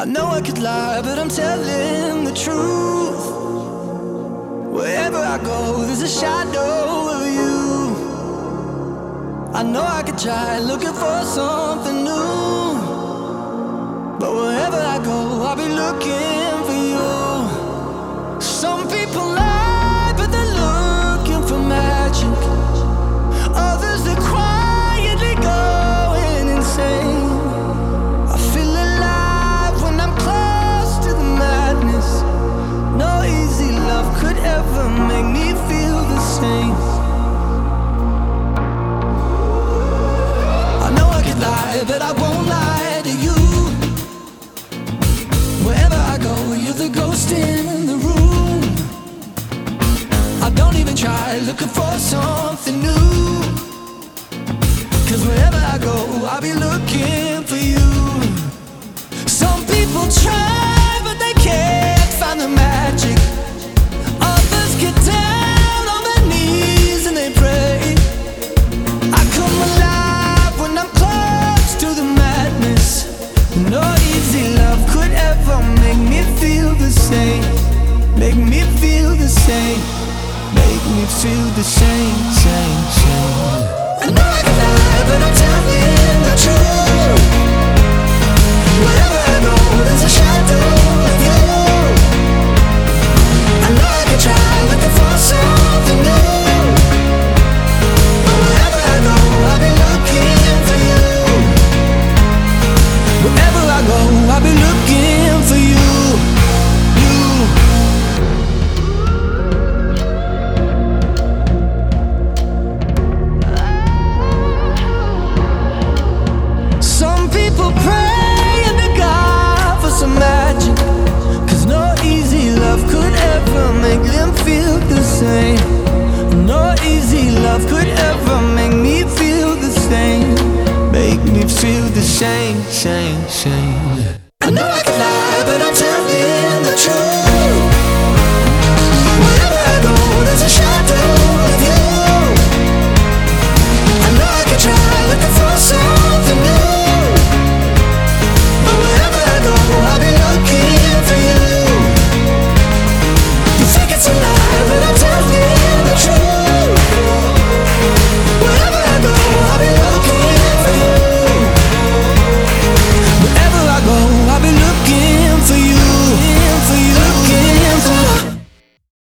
I know I could lie, but I'm telling the truth. Wherever I go, there's a shadow of you. I know I could try looking for something new. But wherever I go, I'll be looking but I won't lie to you. Wherever I go, you're the ghost in the room. I don't even try looking for something new. Cause wherever I go, I'll be looking same. Make me feel the same. Make me feel the same, same, same. Love could ever make me feel the same. Make me feel the same, same, same. I know I can lie, but I'm telling the truth.